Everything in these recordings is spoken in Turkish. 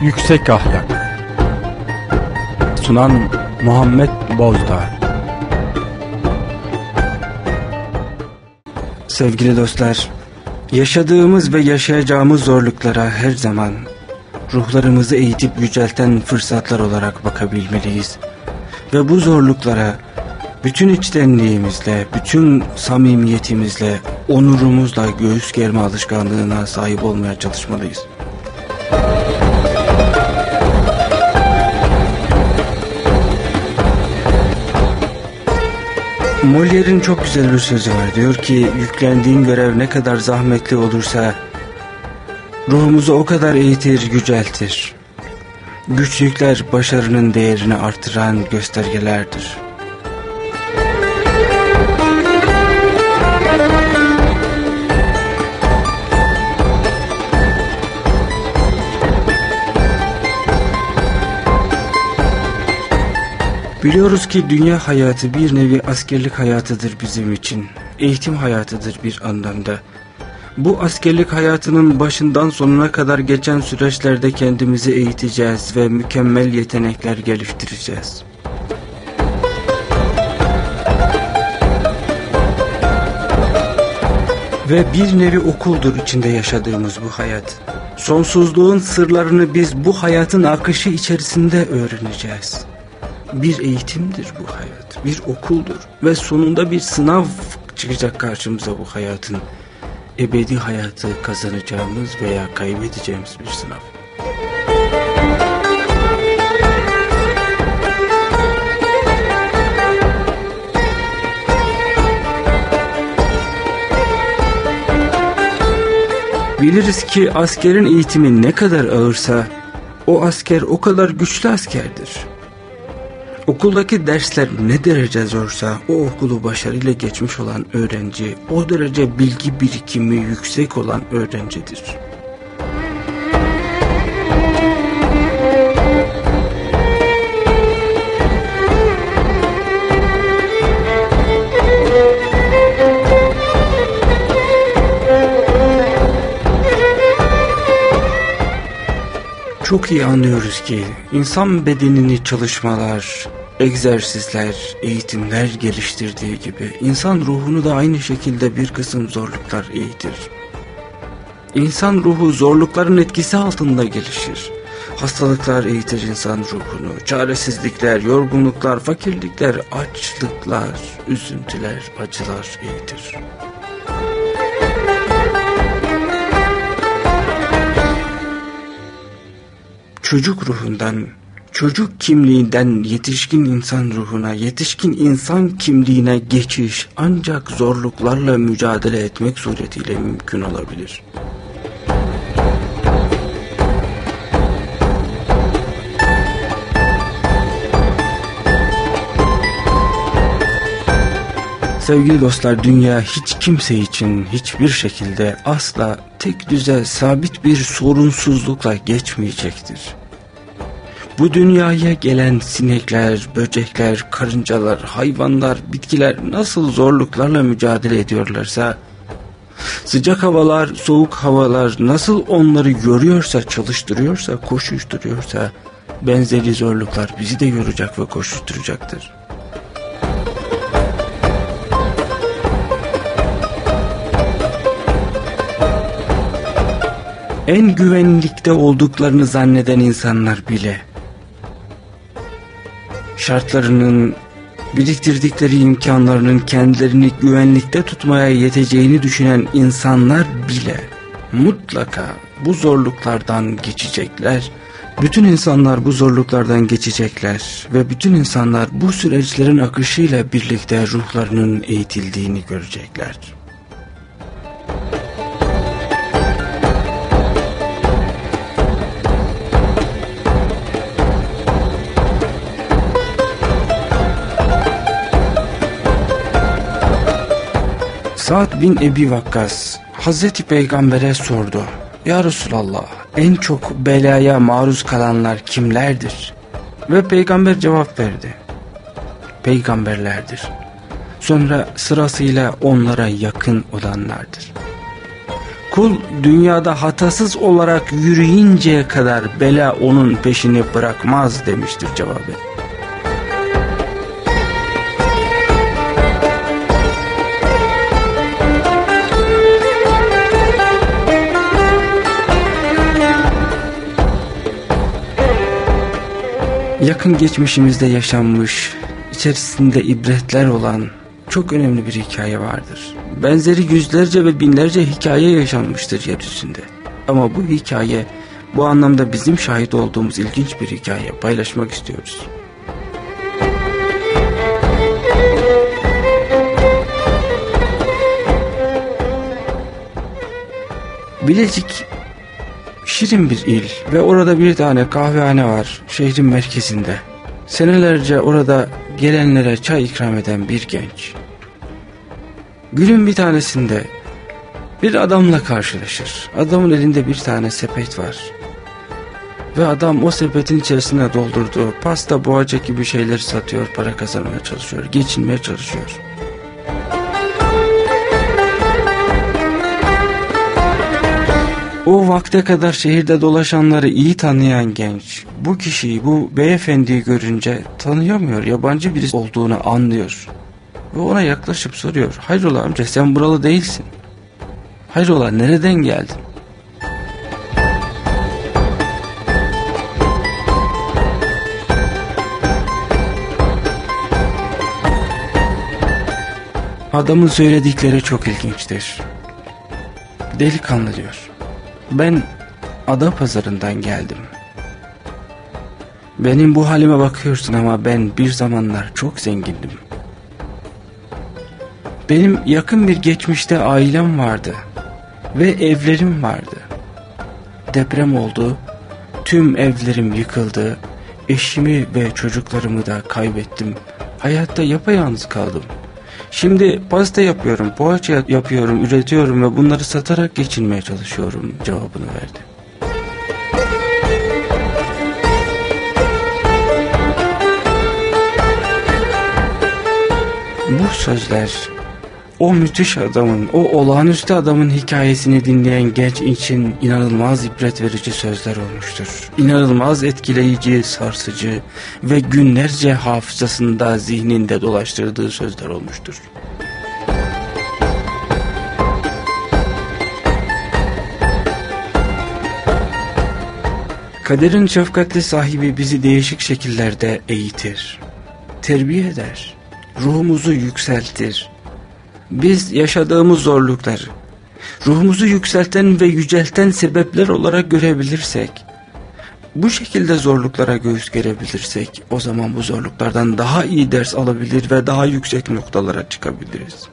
Yüksek Ahlak Sunan Muhammed Bozdağ Sevgili dostlar, yaşadığımız ve yaşayacağımız zorluklara her zaman ruhlarımızı eğitip yücelten fırsatlar olarak bakabilmeliyiz. Ve bu zorluklara bütün içtenliğimizle, bütün samimiyetimizle, onurumuzla göğüs germe alışkanlığına sahip olmaya çalışmalıyız. Molière'in çok güzel bir sözü var. Diyor ki yüklendiğin görev ne kadar zahmetli olursa ruhumuzu o kadar eğitir, yüceltir. Güçlükler başarının değerini artıran göstergelerdir. Biliyoruz ki dünya hayatı bir nevi askerlik hayatıdır bizim için. Eğitim hayatıdır bir anlamda. Bu askerlik hayatının başından sonuna kadar geçen süreçlerde kendimizi eğiteceğiz ve mükemmel yetenekler geliştireceğiz. Ve bir nevi okuldur içinde yaşadığımız bu hayat. Sonsuzluğun sırlarını biz bu hayatın akışı içerisinde öğreneceğiz bir eğitimdir bu hayat, bir okuldur ve sonunda bir sınav çıkacak karşımıza bu hayatın. Ebedi hayatı kazanacağımız veya kaybedeceğimiz bir sınav. Biliriz ki askerin eğitimi ne kadar ağırsa o asker o kadar güçlü askerdir. Okuldaki dersler ne derece zorsa o okulu başarıyla geçmiş olan öğrenci o derece bilgi birikimi yüksek olan öğrencidir. Çok iyi anlıyoruz ki insan bedenini çalışmalar, egzersizler, eğitimler geliştirdiği gibi insan ruhunu da aynı şekilde bir kısım zorluklar eğitir. İnsan ruhu zorlukların etkisi altında gelişir. Hastalıklar eğitir insan ruhunu, çaresizlikler, yorgunluklar, fakirlikler, açlıklar, üzüntüler, acılar eğitir. Çocuk ruhundan çocuk kimliğinden yetişkin insan ruhuna, yetişkin insan kimliğine geçiş ancak zorluklarla mücadele etmek suretiyle mümkün olabilir. Sevgili dostlar dünya hiç kimse için hiçbir şekilde asla tek düze sabit bir sorunsuzlukla geçmeyecektir. Bu dünyaya gelen sinekler, böcekler, karıncalar, hayvanlar, bitkiler nasıl zorluklarla mücadele ediyorlarsa, sıcak havalar, soğuk havalar nasıl onları yoruyorsa, çalıştırıyorsa, koşuşturuyorsa, benzeri zorluklar bizi de yoracak ve koşuşturacaktır. En güvenlikte olduklarını zanneden insanlar bile şartlarının biriktirdikleri imkanlarının kendilerini güvenlikte tutmaya yeteceğini düşünen insanlar bile mutlaka bu zorluklardan geçecekler. Bütün insanlar bu zorluklardan geçecekler ve bütün insanlar bu süreçlerin akışıyla birlikte ruhlarının eğitildiğini görecekler. Sa'd bin Ebi Vakkas Hazreti Peygamber'e sordu. Ya Resulallah en çok belaya maruz kalanlar kimlerdir? Ve Peygamber cevap verdi. Peygamberlerdir. Sonra sırasıyla onlara yakın olanlardır. Kul dünyada hatasız olarak yürüyünceye kadar bela onun peşini bırakmaz demiştir cevabı. Yakın geçmişimizde yaşanmış, içerisinde ibretler olan çok önemli bir hikaye vardır. Benzeri yüzlerce ve binlerce hikaye yaşanmıştır yeryüzünde. Ama bu hikaye bu anlamda bizim şahit olduğumuz ilginç bir hikaye paylaşmak istiyoruz. Bilecik şirin bir il ve orada bir tane kahvehane var şehrin merkezinde. Senelerce orada gelenlere çay ikram eden bir genç. Günün bir tanesinde bir adamla karşılaşır. Adamın elinde bir tane sepet var. Ve adam o sepetin içerisine doldurduğu pasta boğacak gibi şeyler satıyor, para kazanmaya çalışıyor, geçinmeye çalışıyor. O vakte kadar şehirde dolaşanları iyi tanıyan genç bu kişiyi bu beyefendiyi görünce tanıyamıyor yabancı birisi olduğunu anlıyor. Ve ona yaklaşıp soruyor hayrola amca sen buralı değilsin. Hayrola nereden geldin? Adamın söyledikleri çok ilginçtir. Delikanlı diyor. Ben ada pazarından geldim. Benim bu halime bakıyorsun ama ben bir zamanlar çok zengindim. Benim yakın bir geçmişte ailem vardı ve evlerim vardı. Deprem oldu, tüm evlerim yıkıldı, eşimi ve çocuklarımı da kaybettim. Hayatta yapayalnız kaldım. Şimdi pasta yapıyorum, poğaça yapıyorum, üretiyorum ve bunları satarak geçinmeye çalışıyorum cevabını verdi. Bu sözler o müthiş adamın, o olağanüstü adamın hikayesini dinleyen genç için inanılmaz ibret verici sözler olmuştur. İnanılmaz etkileyici, sarsıcı ve günlerce hafızasında, zihninde dolaştırdığı sözler olmuştur. Kaderin şefkatli sahibi bizi değişik şekillerde eğitir, terbiye eder, ruhumuzu yükseltir, biz yaşadığımız zorlukları ruhumuzu yükselten ve yücelten sebepler olarak görebilirsek bu şekilde zorluklara göğüs gerebilirsek o zaman bu zorluklardan daha iyi ders alabilir ve daha yüksek noktalara çıkabiliriz.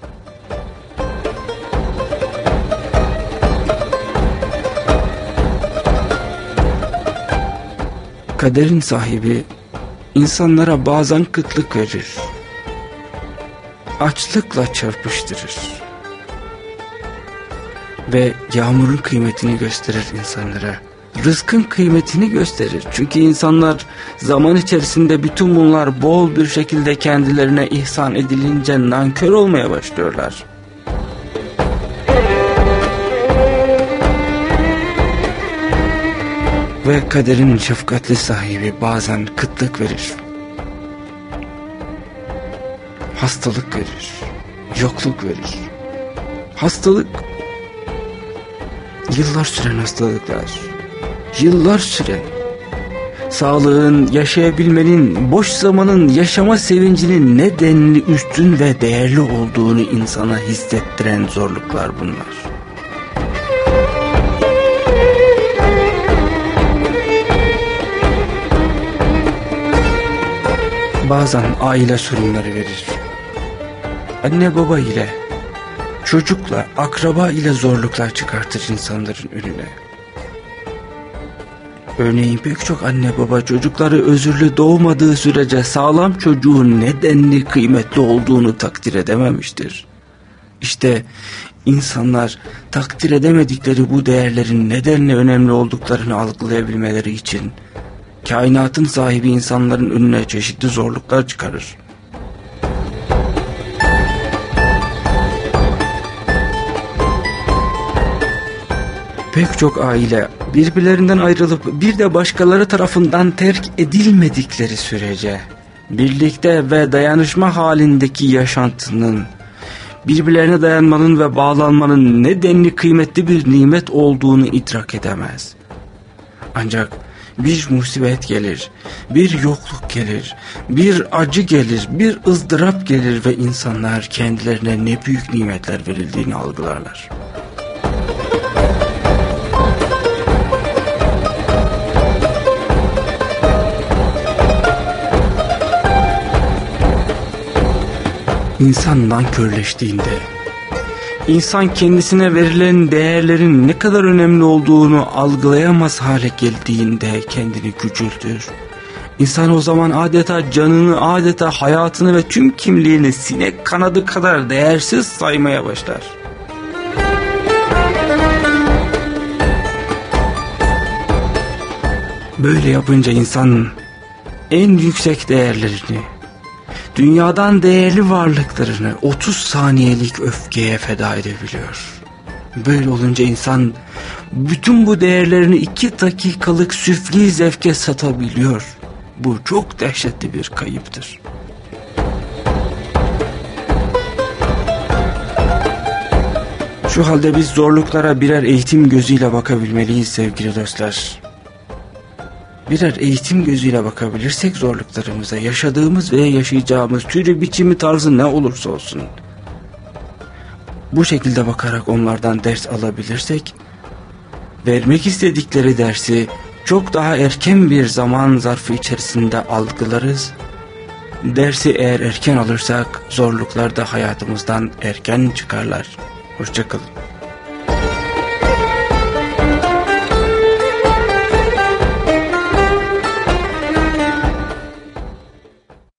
Kaderin sahibi insanlara bazen kıtlık verir açlıkla çarpıştırır. Ve yağmurun kıymetini gösterir insanlara. Rızkın kıymetini gösterir. Çünkü insanlar zaman içerisinde bütün bunlar bol bir şekilde kendilerine ihsan edilince nankör olmaya başlıyorlar. Ve kaderin şefkatli sahibi bazen kıtlık verir hastalık verir, yokluk verir. Hastalık, yıllar süren hastalıklar, yıllar süren, sağlığın, yaşayabilmenin, boş zamanın, yaşama sevincinin ne denli üstün ve değerli olduğunu insana hissettiren zorluklar bunlar. Bazen aile sorunları verir anne baba ile, çocukla, akraba ile zorluklar çıkartır insanların önüne. Örneğin pek çok anne baba çocukları özürlü doğmadığı sürece sağlam çocuğun nedenli kıymetli olduğunu takdir edememiştir. İşte insanlar takdir edemedikleri bu değerlerin nedenle önemli olduklarını algılayabilmeleri için kainatın sahibi insanların önüne çeşitli zorluklar çıkarır. Pek çok aile birbirlerinden ayrılıp bir de başkaları tarafından terk edilmedikleri sürece birlikte ve dayanışma halindeki yaşantının birbirlerine dayanmanın ve bağlanmanın ne denli kıymetli bir nimet olduğunu idrak edemez. Ancak bir musibet gelir, bir yokluk gelir, bir acı gelir, bir ızdırap gelir ve insanlar kendilerine ne büyük nimetler verildiğini algılarlar. İnsan nankörleştiğinde, insan kendisine verilen değerlerin ne kadar önemli olduğunu algılayamaz hale geldiğinde kendini küçültür. İnsan o zaman adeta canını, adeta hayatını ve tüm kimliğini sinek kanadı kadar değersiz saymaya başlar. Böyle yapınca insan en yüksek değerlerini, dünyadan değerli varlıklarını 30 saniyelik öfkeye feda edebiliyor. Böyle olunca insan bütün bu değerlerini 2 dakikalık süfli zevke satabiliyor. Bu çok dehşetli bir kayıptır. Şu halde biz zorluklara birer eğitim gözüyle bakabilmeliyiz sevgili dostlar birer eğitim gözüyle bakabilirsek zorluklarımıza, yaşadığımız veya yaşayacağımız türü, biçimi, tarzı ne olursa olsun. Bu şekilde bakarak onlardan ders alabilirsek, vermek istedikleri dersi çok daha erken bir zaman zarfı içerisinde algılarız. Dersi eğer erken alırsak zorluklar da hayatımızdan erken çıkarlar. Hoşçakalın.